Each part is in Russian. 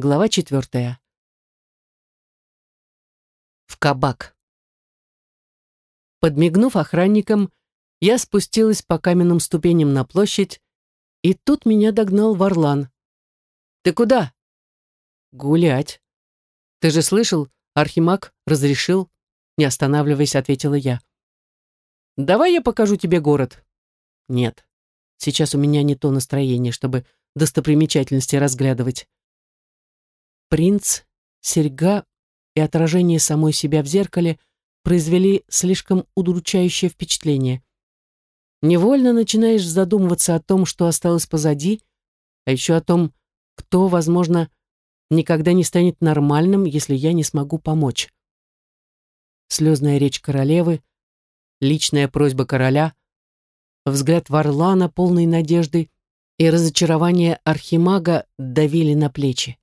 Глава четвертая. В кабак. Подмигнув охранникам, я спустилась по каменным ступеням на площадь, и тут меня догнал Варлан. «Ты куда?» «Гулять». «Ты же слышал, Архимаг разрешил?» Не останавливаясь, ответила я. «Давай я покажу тебе город». «Нет, сейчас у меня не то настроение, чтобы достопримечательности разглядывать». Принц, серьга и отражение самой себя в зеркале произвели слишком удручающее впечатление. Невольно начинаешь задумываться о том, что осталось позади, а еще о том, кто, возможно, никогда не станет нормальным, если я не смогу помочь. Слезная речь королевы, личная просьба короля, взгляд Варлана, полный надежды, и разочарование архимага давили на плечи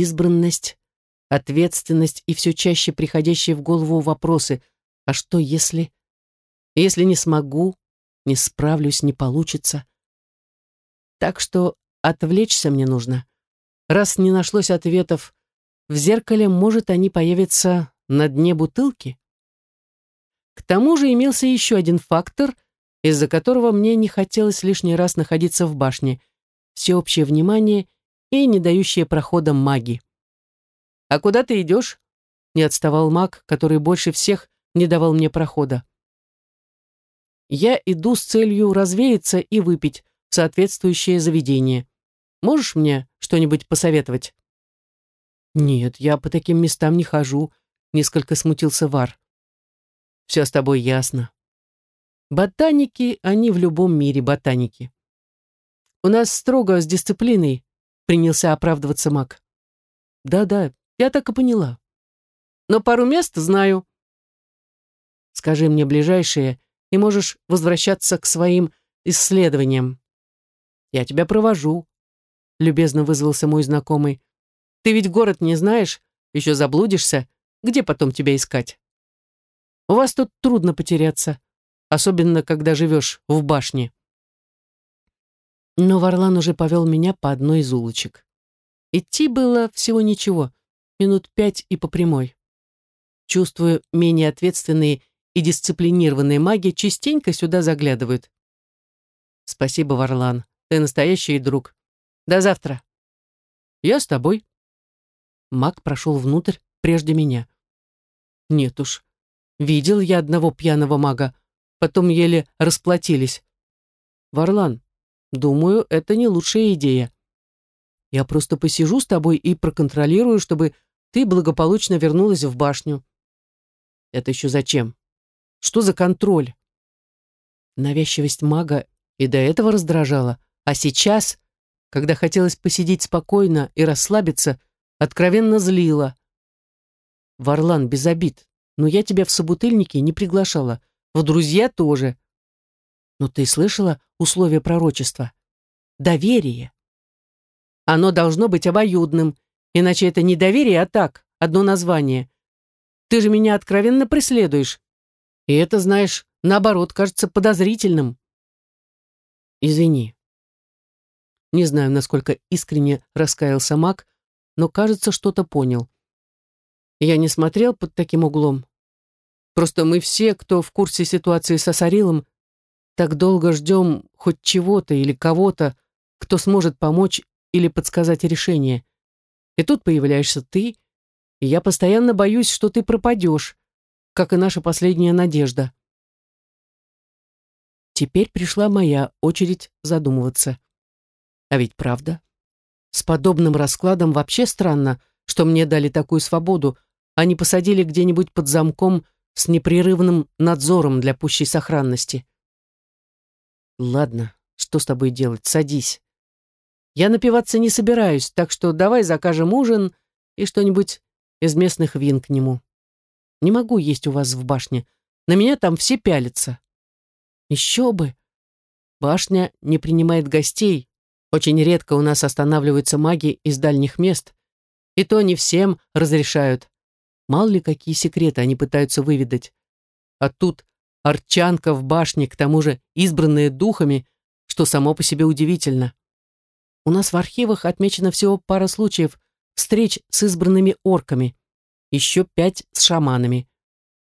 избранность, ответственность и все чаще приходящие в голову вопросы «А что если?» «Если не смогу, не справлюсь, не получится?» Так что отвлечься мне нужно. Раз не нашлось ответов, в зеркале, может, они появятся на дне бутылки? К тому же имелся еще один фактор, из-за которого мне не хотелось лишний раз находиться в башне. Всеобщее внимание и не дающие прохода маги. «А куда ты идешь?» — не отставал маг, который больше всех не давал мне прохода. «Я иду с целью развеяться и выпить в соответствующее заведение. Можешь мне что-нибудь посоветовать?» «Нет, я по таким местам не хожу», — несколько смутился Вар. «Все с тобой ясно. Ботаники, они в любом мире ботаники. У нас строго с дисциплиной, принялся оправдываться маг. Да-да, я так и поняла. Но пару мест знаю. Скажи мне ближайшие, и можешь возвращаться к своим исследованиям. Я тебя провожу, любезно вызвался мой знакомый. Ты ведь город не знаешь, еще заблудишься, где потом тебя искать? У вас тут трудно потеряться, особенно когда живешь в башне. Но Варлан уже повел меня по одной из улочек. Идти было всего ничего, минут пять и по прямой. Чувствую, менее ответственные и дисциплинированные маги частенько сюда заглядывают. Спасибо, Варлан, ты настоящий друг. До завтра. Я с тобой. Маг прошел внутрь прежде меня. Нет уж, видел я одного пьяного мага, потом еле расплатились. Варлан, Думаю, это не лучшая идея. Я просто посижу с тобой и проконтролирую, чтобы ты благополучно вернулась в башню. Это еще зачем? Что за контроль? Навязчивость мага и до этого раздражала, а сейчас, когда хотелось посидеть спокойно и расслабиться, откровенно злила. Варлан, без обид, но я тебя в собутыльники не приглашала, в друзья тоже. Но ты слышала условия пророчества? Доверие. Оно должно быть обоюдным, иначе это не доверие, а так, одно название. Ты же меня откровенно преследуешь. И это, знаешь, наоборот, кажется подозрительным. Извини. Не знаю, насколько искренне раскаялся маг, но, кажется, что-то понял. Я не смотрел под таким углом. Просто мы все, кто в курсе ситуации с Асарилом, так долго ждем хоть чего-то или кого-то, кто сможет помочь или подсказать решение. И тут появляешься ты, и я постоянно боюсь, что ты пропадешь, как и наша последняя надежда. Теперь пришла моя очередь задумываться. А ведь правда. С подобным раскладом вообще странно, что мне дали такую свободу, а не посадили где-нибудь под замком с непрерывным надзором для пущей сохранности. Ладно, что с тобой делать? Садись. Я напиваться не собираюсь, так что давай закажем ужин и что-нибудь из местных вин к нему. Не могу есть у вас в башне. На меня там все пялятся. Еще бы. Башня не принимает гостей. Очень редко у нас останавливаются маги из дальних мест. И то не всем разрешают. Мало ли какие секреты они пытаются выведать. А тут Арчанка в башне, к тому же избранная духами, что само по себе удивительно. У нас в архивах отмечено всего пара случаев встреч с избранными орками, еще пять с шаманами.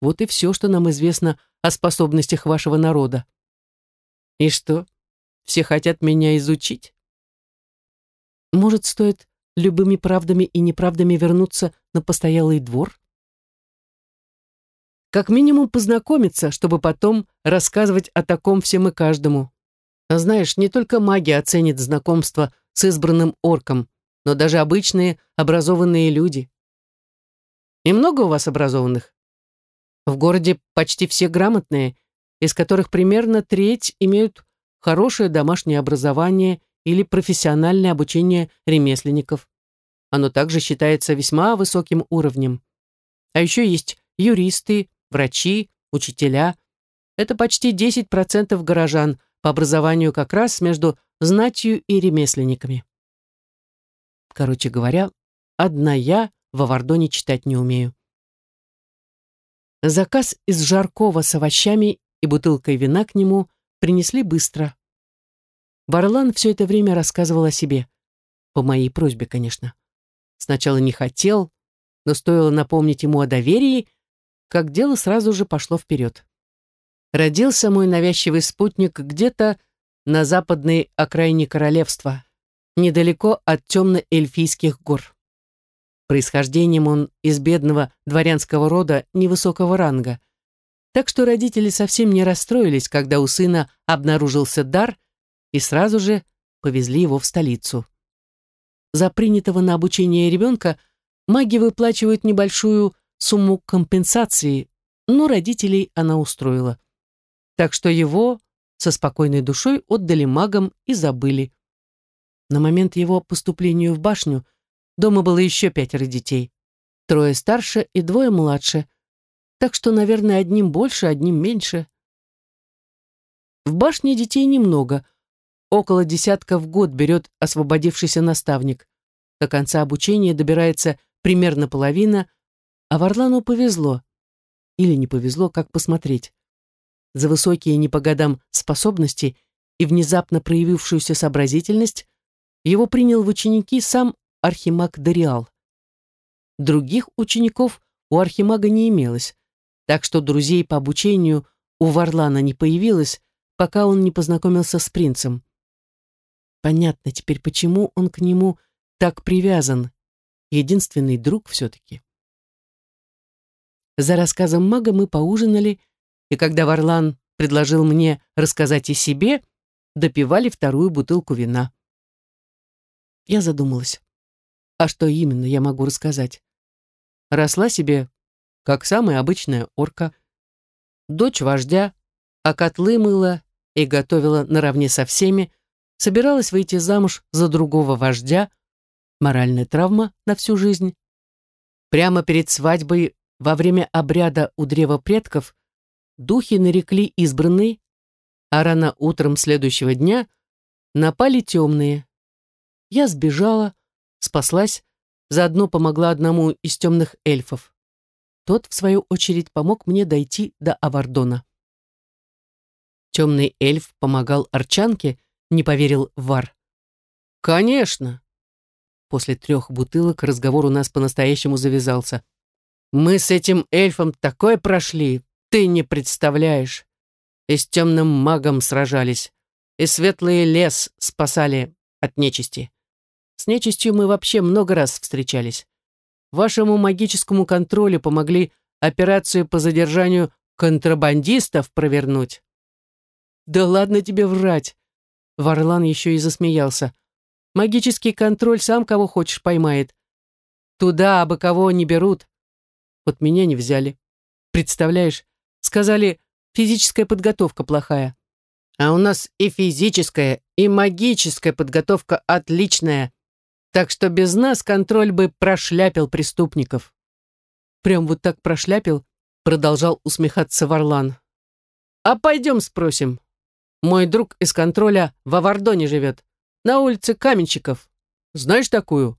Вот и все, что нам известно о способностях вашего народа. И что, все хотят меня изучить? Может, стоит любыми правдами и неправдами вернуться на постоялый двор? Как минимум познакомиться, чтобы потом рассказывать о таком всем и каждому. А знаешь, не только маги оценят знакомство с избранным орком, но даже обычные образованные люди. И много у вас образованных? В городе почти все грамотные, из которых примерно треть имеют хорошее домашнее образование или профессиональное обучение ремесленников. Оно также считается весьма высоким уровнем. А еще есть юристы, врачи, учителя. Это почти 10% горожан по образованию как раз между знатью и ремесленниками. Короче говоря, одна я в Авардоне читать не умею. Заказ из жаркого с овощами и бутылкой вина к нему принесли быстро. Варлан все это время рассказывал о себе. По моей просьбе, конечно. Сначала не хотел, но стоило напомнить ему о доверии, как дело сразу же пошло вперед. Родился мой навязчивый спутник где-то на западной окраине королевства, недалеко от темно-эльфийских гор. Происхождением он из бедного дворянского рода невысокого ранга, так что родители совсем не расстроились, когда у сына обнаружился дар, и сразу же повезли его в столицу. За принятого на обучение ребенка маги выплачивают небольшую сумму компенсации, но родителей она устроила. Так что его со спокойной душой отдали магам и забыли. На момент его поступления в башню дома было еще пятеро детей. Трое старше и двое младше. Так что, наверное, одним больше, одним меньше. В башне детей немного. Около десятка в год берет освободившийся наставник. До конца обучения добирается примерно половина, а Варлану повезло. Или не повезло, как посмотреть. За высокие не по годам способности и внезапно проявившуюся сообразительность его принял в ученики сам архимаг Дориал. Других учеников у архимага не имелось, так что друзей по обучению у Варлана не появилось, пока он не познакомился с принцем. Понятно теперь, почему он к нему так привязан. Единственный друг все-таки. За рассказом мага мы поужинали, и когда Варлан предложил мне рассказать о себе, допивали вторую бутылку вина. Я задумалась. А что именно я могу рассказать? Росла себе, как самая обычная орка, дочь вождя, а котлы мыла и готовила наравне со всеми, собиралась выйти замуж за другого вождя, моральная травма на всю жизнь. Прямо перед свадьбой во время обряда у древа предков духи нарекли избранный, а рано утром следующего дня напали темные. Я сбежала, спаслась, заодно помогла одному из темных эльфов. Тот, в свою очередь, помог мне дойти до Авардона. Темный эльф помогал Арчанке, не поверил Вар. «Конечно!» После трех бутылок разговор у нас по-настоящему завязался. Мы с этим эльфом такое прошли, ты не представляешь. И с темным магом сражались, и светлый лес спасали от нечисти. С нечистью мы вообще много раз встречались. Вашему магическому контролю помогли операцию по задержанию контрабандистов провернуть. Да ладно тебе врать. Варлан еще и засмеялся. Магический контроль сам кого хочешь поймает. Туда абы кого не берут. Вот меня не взяли. Представляешь, сказали, физическая подготовка плохая. А у нас и физическая, и магическая подготовка отличная. Так что без нас контроль бы прошляпил преступников. Прям вот так прошляпил, продолжал усмехаться Варлан. А пойдем спросим. Мой друг из контроля в Авардоне живет, на улице Каменщиков. Знаешь такую?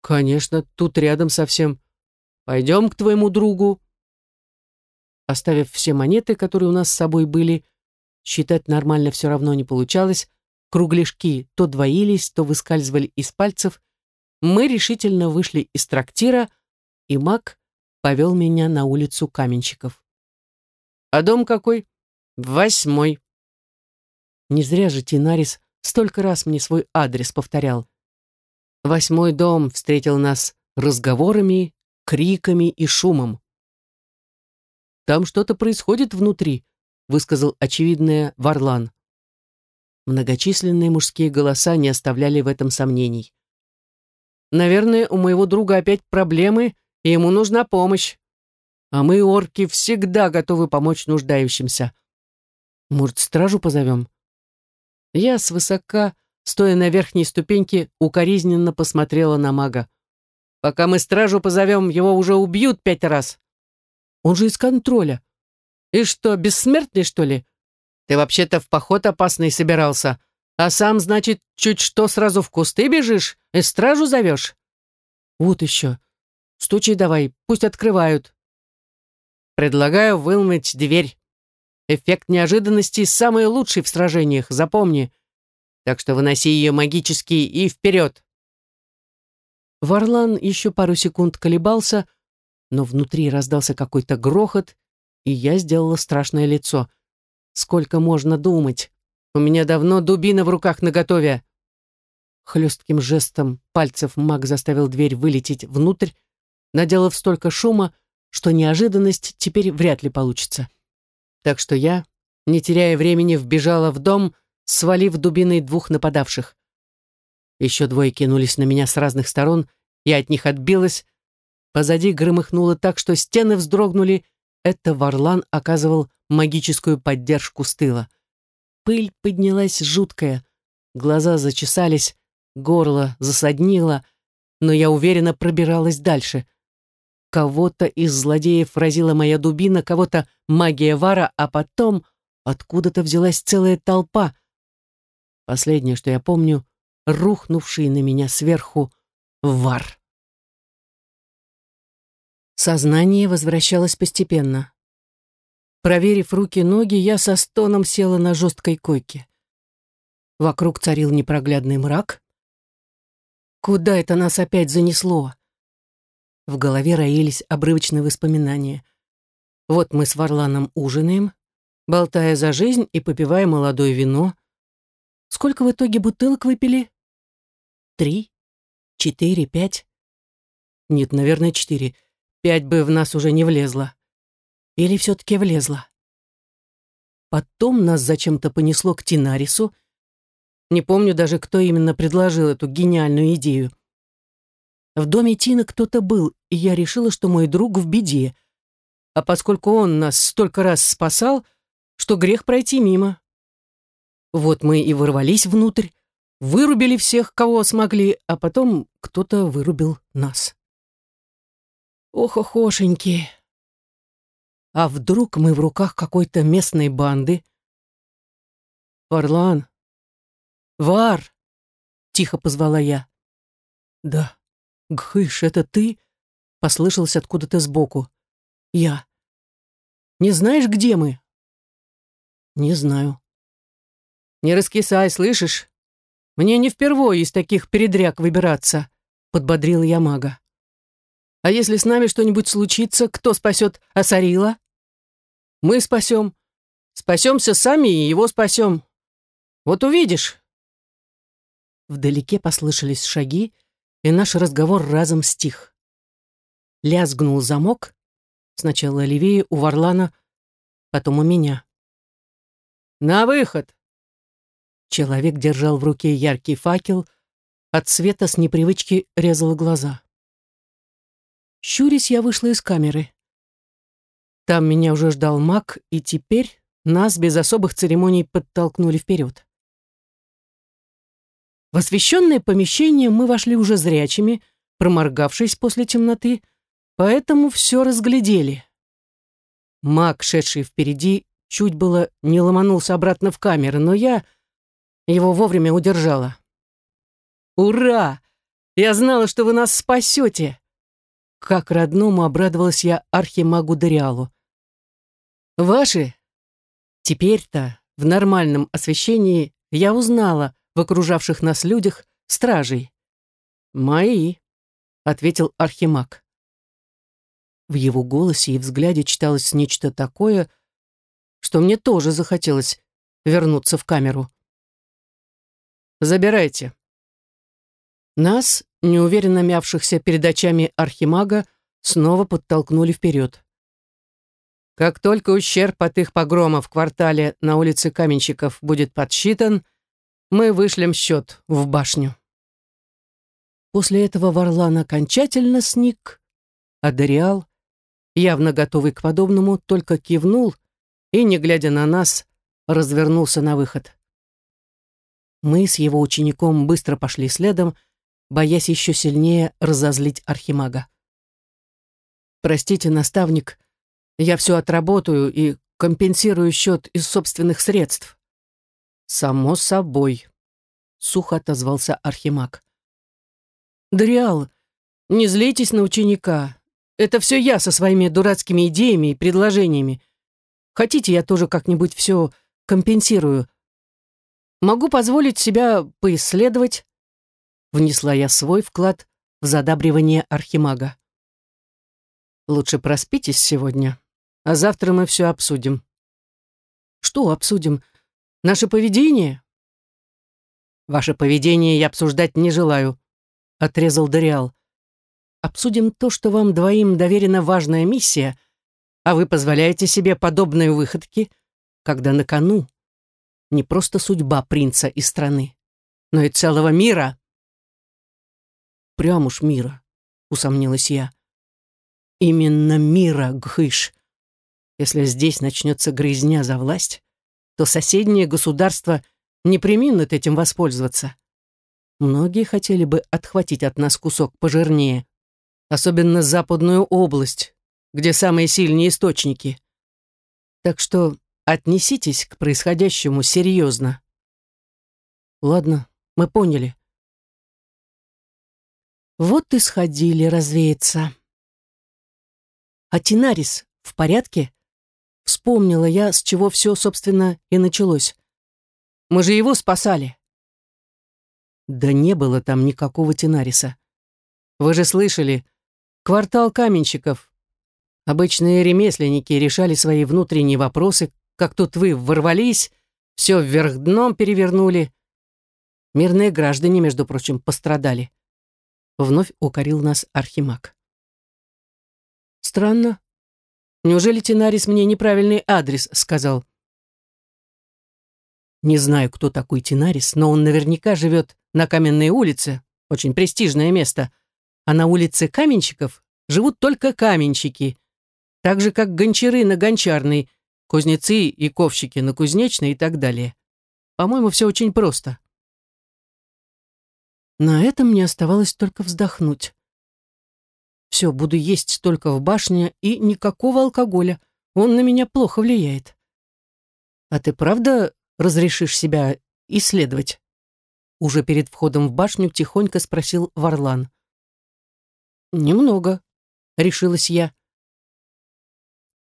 Конечно, тут рядом совсем. Пойдем к твоему другу. Оставив все монеты, которые у нас с собой были, считать нормально все равно не получалось, кругляшки то двоились, то выскальзывали из пальцев, мы решительно вышли из трактира, и маг повел меня на улицу каменщиков. «А дом какой?» «Восьмой». Не зря же Тинарис столько раз мне свой адрес повторял. Восьмой дом встретил нас разговорами, криками и шумом. «Там что-то происходит внутри», — высказал очевидное Варлан. Многочисленные мужские голоса не оставляли в этом сомнений. «Наверное, у моего друга опять проблемы, и ему нужна помощь. А мы, орки, всегда готовы помочь нуждающимся. Может, стражу позовем?» Я свысока, стоя на верхней ступеньке, укоризненно посмотрела на мага. «Пока мы стражу позовем, его уже убьют пять раз. Он же из контроля. И что, бессмертный, что ли? Ты вообще-то в поход опасный собирался, а сам, значит, чуть что сразу в кусты бежишь и стражу зовешь? Вот еще. Стучи давай, пусть открывают. Предлагаю выломать дверь. Эффект неожиданности самый лучший в сражениях, запомни. Так что выноси ее магически и вперед. Варлан еще пару секунд колебался, но внутри раздался какой-то грохот, и я сделала страшное лицо. Сколько можно думать? У меня давно дубина в руках наготове. Хлестким жестом пальцев маг заставил дверь вылететь внутрь, наделав столько шума, что неожиданность теперь вряд ли получится. Так что я, не теряя времени, вбежала в дом, свалив дубиной двух нападавших. Еще двое кинулись на меня с разных сторон, я от них отбилась, Позади громыхнуло так, что стены вздрогнули. Это Варлан оказывал магическую поддержку с тыла. Пыль поднялась жуткая, глаза зачесались, горло засаднило, но я уверенно пробиралась дальше. Кого-то из злодеев разила моя дубина, кого-то магия вара, а потом откуда-то взялась целая толпа. Последнее, что я помню, рухнувший на меня сверху вар. Сознание возвращалось постепенно. Проверив руки-ноги, я со стоном села на жесткой койке. Вокруг царил непроглядный мрак. Куда это нас опять занесло? В голове роились обрывочные воспоминания. Вот мы с Варланом ужинаем, болтая за жизнь и попивая молодое вино. Сколько в итоге бутылок выпили? Три? Четыре? Пять? Нет, наверное, четыре. Пять бы в нас уже не влезло. Или все-таки влезло? Потом нас зачем-то понесло к Тинарису. Не помню даже, кто именно предложил эту гениальную идею. В доме Тины кто-то был, и я решила, что мой друг в беде. А поскольку он нас столько раз спасал, что грех пройти мимо. Вот мы и ворвались внутрь, вырубили всех, кого смогли, а потом кто-то вырубил нас. Ох, охошеньки. А вдруг мы в руках какой-то местной банды? Варлан. Вар! Тихо позвала я. Да. Гхыш, это ты? Послышался откуда-то сбоку. Я. Не знаешь, где мы? Не знаю. Не раскисай, слышишь? Мне не впервой из таких передряг выбираться, подбодрил я мага. А если с нами что-нибудь случится, кто спасет Асарила? Мы спасем. Спасемся сами и его спасем. Вот увидишь. Вдалеке послышались шаги, и наш разговор разом стих. Лязгнул замок, сначала левее у Варлана, потом у меня. «На выход!» Человек держал в руке яркий факел, от света с непривычки резал глаза. Щурясь, я вышла из камеры. Там меня уже ждал маг, и теперь нас без особых церемоний подтолкнули вперед. В освещенное помещение мы вошли уже зрячими, проморгавшись после темноты, поэтому все разглядели. Маг, шедший впереди, чуть было не ломанулся обратно в камеру, но я его вовремя удержала. «Ура! Я знала, что вы нас спасете!» Как родному обрадовалась я архимагу Дориалу. «Ваши?» Теперь-то, в нормальном освещении, я узнала в окружавших нас людях стражей. «Мои», — ответил Архимаг. В его голосе и взгляде читалось нечто такое, что мне тоже захотелось вернуться в камеру. «Забирайте». Нас, неуверенно мявшихся перед очами Архимага, снова подтолкнули вперед. Как только ущерб от их погрома в квартале на улице Каменщиков будет подсчитан, мы вышлем счет в башню. После этого Варлан окончательно сник, а Дориал, явно готовый к подобному, только кивнул и, не глядя на нас, развернулся на выход. Мы с его учеником быстро пошли следом, боясь еще сильнее разозлить Архимага. «Простите, наставник, я все отработаю и компенсирую счет из собственных средств». «Само собой», — сухо отозвался Архимаг. «Дриал, не злитесь на ученика. Это все я со своими дурацкими идеями и предложениями. Хотите, я тоже как-нибудь все компенсирую? Могу позволить себя поисследовать?» Внесла я свой вклад в задабривание Архимага. «Лучше проспитесь сегодня, а завтра мы все обсудим». «Что обсудим? Наше поведение?» «Ваше поведение я обсуждать не желаю», — отрезал Дориал. «Обсудим то, что вам двоим доверена важная миссия, а вы позволяете себе подобные выходки, когда на кону не просто судьба принца и страны, но и целого мира». «Прям уж мира», — усомнилась я. «Именно мира, Гхыш. Если здесь начнется грызня за власть, то соседние государства не приминут этим воспользоваться. Многие хотели бы отхватить от нас кусок пожирнее, особенно западную область, где самые сильные источники. Так что отнеситесь к происходящему серьезно. Ладно, мы поняли. Вот и сходили развеяться. А Тинарис в порядке? Вспомнила я, с чего все, собственно, и началось. Мы же его спасали. Да не было там никакого Тенариса. Вы же слышали, квартал каменщиков. Обычные ремесленники решали свои внутренние вопросы, как тут вы ворвались, все вверх дном перевернули. Мирные граждане, между прочим, пострадали. Вновь укорил нас Архимаг. Странно, Неужели Тинарис мне неправильный адрес сказал? Не знаю, кто такой Тинарис, но он наверняка живет на Каменной улице, очень престижное место. А на улице Каменщиков живут только каменщики, так же, как гончары на Гончарной, кузнецы и ковщики на Кузнечной и так далее. По-моему, все очень просто. На этом мне оставалось только вздохнуть. Все, буду есть только в башне и никакого алкоголя. Он на меня плохо влияет. А ты правда разрешишь себя исследовать? Уже перед входом в башню тихонько спросил Варлан. Немного, решилась я.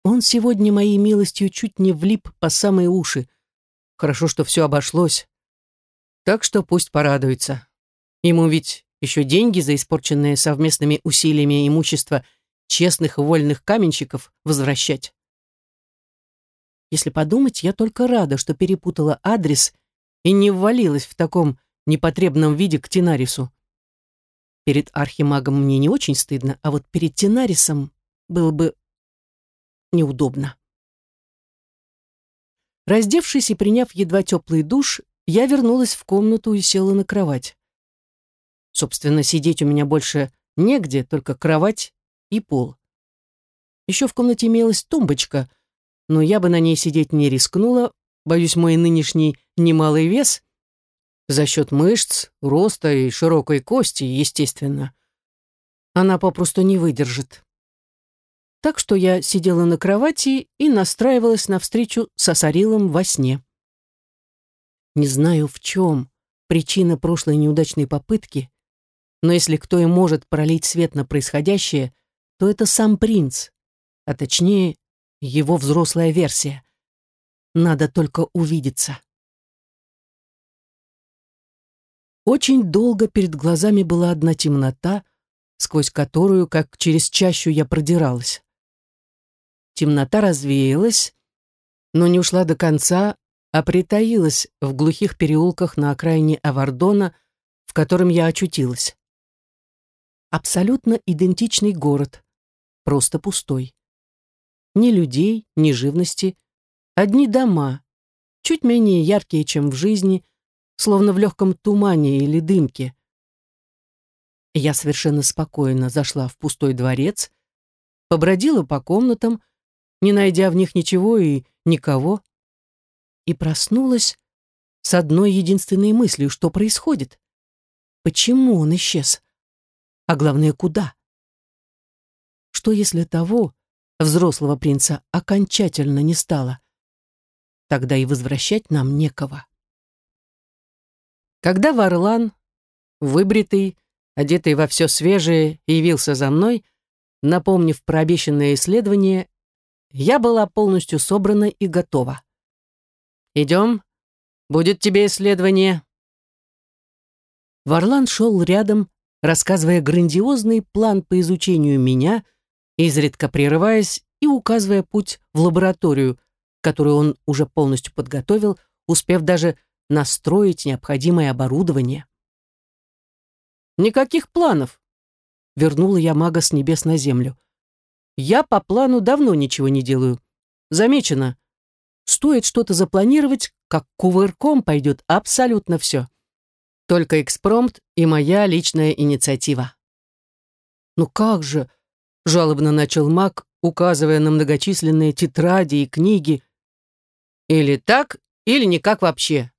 Он сегодня моей милостью чуть не влип по самые уши. Хорошо, что все обошлось. Так что пусть порадуется. Ему ведь еще деньги за испорченное совместными усилиями имущество честных и вольных каменщиков возвращать. Если подумать, я только рада, что перепутала адрес и не ввалилась в таком непотребном виде к Тинарису. Перед архимагом мне не очень стыдно, а вот перед Тинарисом было бы неудобно. Раздевшись и приняв едва теплый душ, я вернулась в комнату и села на кровать. Собственно, сидеть у меня больше негде, только кровать и пол. Еще в комнате имелась тумбочка, но я бы на ней сидеть не рискнула, боюсь, мой нынешний немалый вес за счет мышц, роста и широкой кости, естественно. Она попросту не выдержит. Так что я сидела на кровати и настраивалась на встречу с Асарилом во сне. Не знаю, в чем причина прошлой неудачной попытки, но если кто и может пролить свет на происходящее, то это сам принц, а точнее его взрослая версия. Надо только увидеться. Очень долго перед глазами была одна темнота, сквозь которую, как через чащу, я продиралась. Темнота развеялась, но не ушла до конца, а притаилась в глухих переулках на окраине Авардона, в котором я очутилась. Абсолютно идентичный город, просто пустой. Ни людей, ни живности, одни дома, чуть менее яркие, чем в жизни, словно в легком тумане или дымке. Я совершенно спокойно зашла в пустой дворец, побродила по комнатам, не найдя в них ничего и никого, и проснулась с одной единственной мыслью, что происходит. Почему он исчез? А главное, куда? Что если того, взрослого принца, окончательно не стало? Тогда и возвращать нам некого. Когда Варлан, выбритый, одетый во все свежее, явился за мной, напомнив про обещанное исследование, я была полностью собрана и готова. «Идем, будет тебе исследование». Варлан шел рядом, рассказывая грандиозный план по изучению меня, изредка прерываясь и указывая путь в лабораторию, которую он уже полностью подготовил, успев даже настроить необходимое оборудование. «Никаких планов», — вернула я мага с небес на землю. «Я по плану давно ничего не делаю. Замечено, стоит что-то запланировать, как кувырком пойдет абсолютно все. Только экспромт и моя личная инициатива. «Ну как же?» — жалобно начал маг, указывая на многочисленные тетради и книги. «Или так, или никак вообще.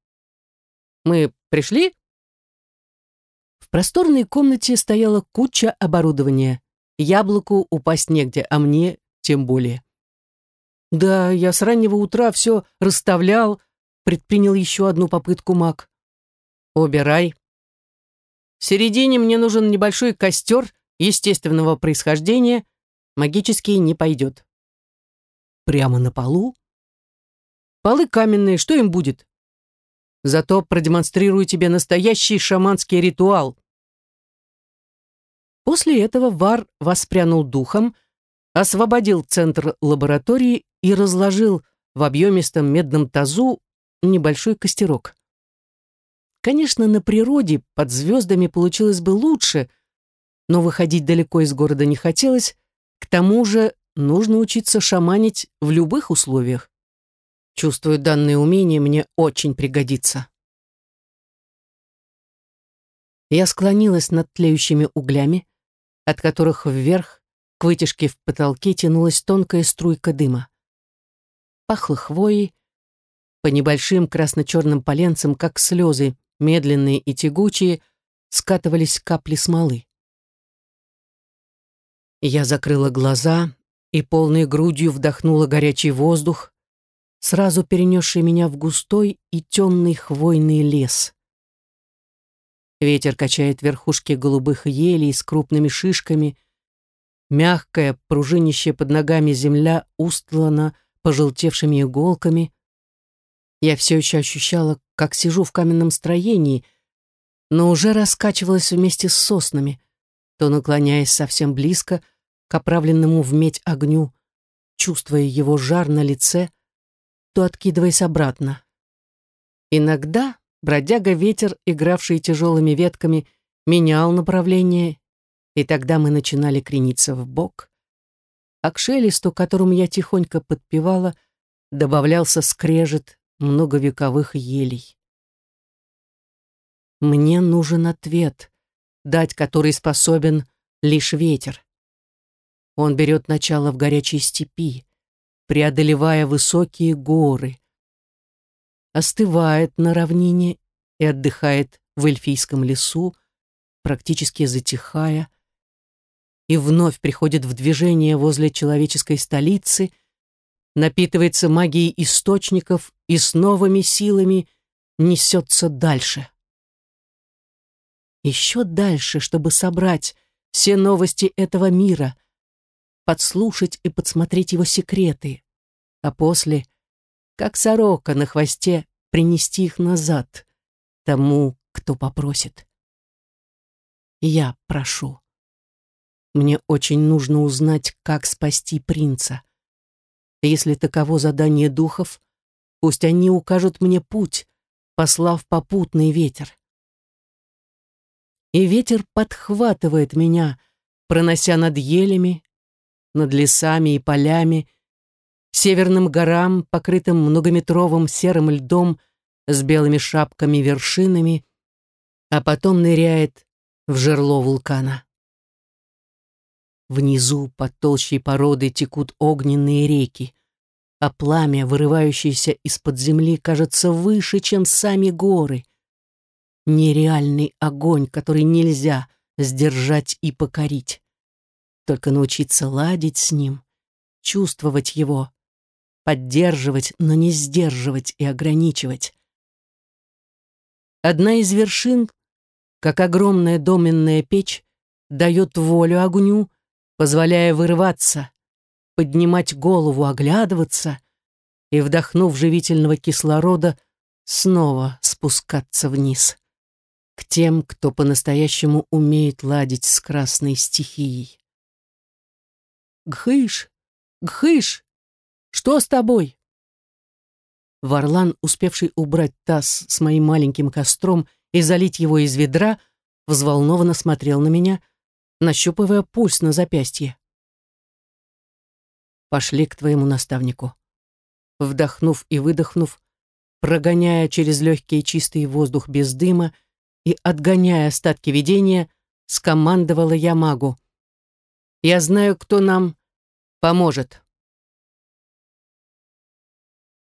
Мы пришли?» В просторной комнате стояла куча оборудования. Яблоку упасть негде, а мне тем более. Да, я с раннего утра все расставлял, предпринял еще одну попытку маг. Убирай. В середине мне нужен небольшой костер естественного происхождения, магический не пойдет. Прямо на полу? Полы каменные, что им будет? Зато продемонстрирую тебе настоящий шаманский ритуал. После этого Вар воспрянул духом, освободил центр лаборатории и разложил в объемистом медном тазу небольшой костерок. Конечно, на природе под звездами получилось бы лучше, но выходить далеко из города не хотелось, к тому же нужно учиться шаманить в любых условиях. Чувствую, данное умение мне очень пригодится. Я склонилась над тлеющими углями, от которых вверх к вытяжке в потолке тянулась тонкая струйка дыма. Пахло хвоей, по небольшим красно-черным поленцам, как слезы, медленные и тягучие, скатывались капли смолы. Я закрыла глаза и полной грудью вдохнула горячий воздух, сразу перенесший меня в густой и темный хвойный лес. Ветер качает верхушки голубых елей с крупными шишками, Мягкая, пружинищая под ногами земля устлана пожелтевшими иголками. Я все еще ощущала, как сижу в каменном строении, но уже раскачивалась вместе с соснами, то наклоняясь совсем близко к оправленному в медь огню, чувствуя его жар на лице, то откидываясь обратно. Иногда бродяга-ветер, игравший тяжелыми ветками, менял направление и тогда мы начинали крениться в бок, а к шелесту, которому я тихонько подпевала, добавлялся скрежет многовековых елей. Мне нужен ответ, дать который способен лишь ветер. Он берет начало в горячей степи, преодолевая высокие горы, остывает на равнине и отдыхает в эльфийском лесу, практически затихая, и вновь приходит в движение возле человеческой столицы, напитывается магией источников и с новыми силами несется дальше. Еще дальше, чтобы собрать все новости этого мира, подслушать и подсмотреть его секреты, а после, как сорока на хвосте, принести их назад тому, кто попросит. Я прошу. Мне очень нужно узнать, как спасти принца. Если таково задание духов, пусть они укажут мне путь, послав попутный ветер. И ветер подхватывает меня, пронося над елями, над лесами и полями, северным горам, покрытым многометровым серым льдом с белыми шапками-вершинами, а потом ныряет в жерло вулкана. Внизу под толщей породы текут огненные реки, а пламя, вырывающееся из-под земли, кажется выше, чем сами горы. Нереальный огонь, который нельзя сдержать и покорить. Только научиться ладить с ним, чувствовать его, поддерживать, но не сдерживать и ограничивать. Одна из вершин, как огромная доменная печь, дает волю огню, позволяя вырываться, поднимать голову, оглядываться и, вдохнув живительного кислорода, снова спускаться вниз. К тем, кто по-настоящему умеет ладить с красной стихией. «Гхыш! Гхыш! Что с тобой?» Варлан, успевший убрать таз с моим маленьким костром и залить его из ведра, взволнованно смотрел на меня — нащупывая пульс на запястье. «Пошли к твоему наставнику». Вдохнув и выдохнув, прогоняя через легкий чистый воздух без дыма и отгоняя остатки видения, скомандовала я магу. «Я знаю, кто нам поможет».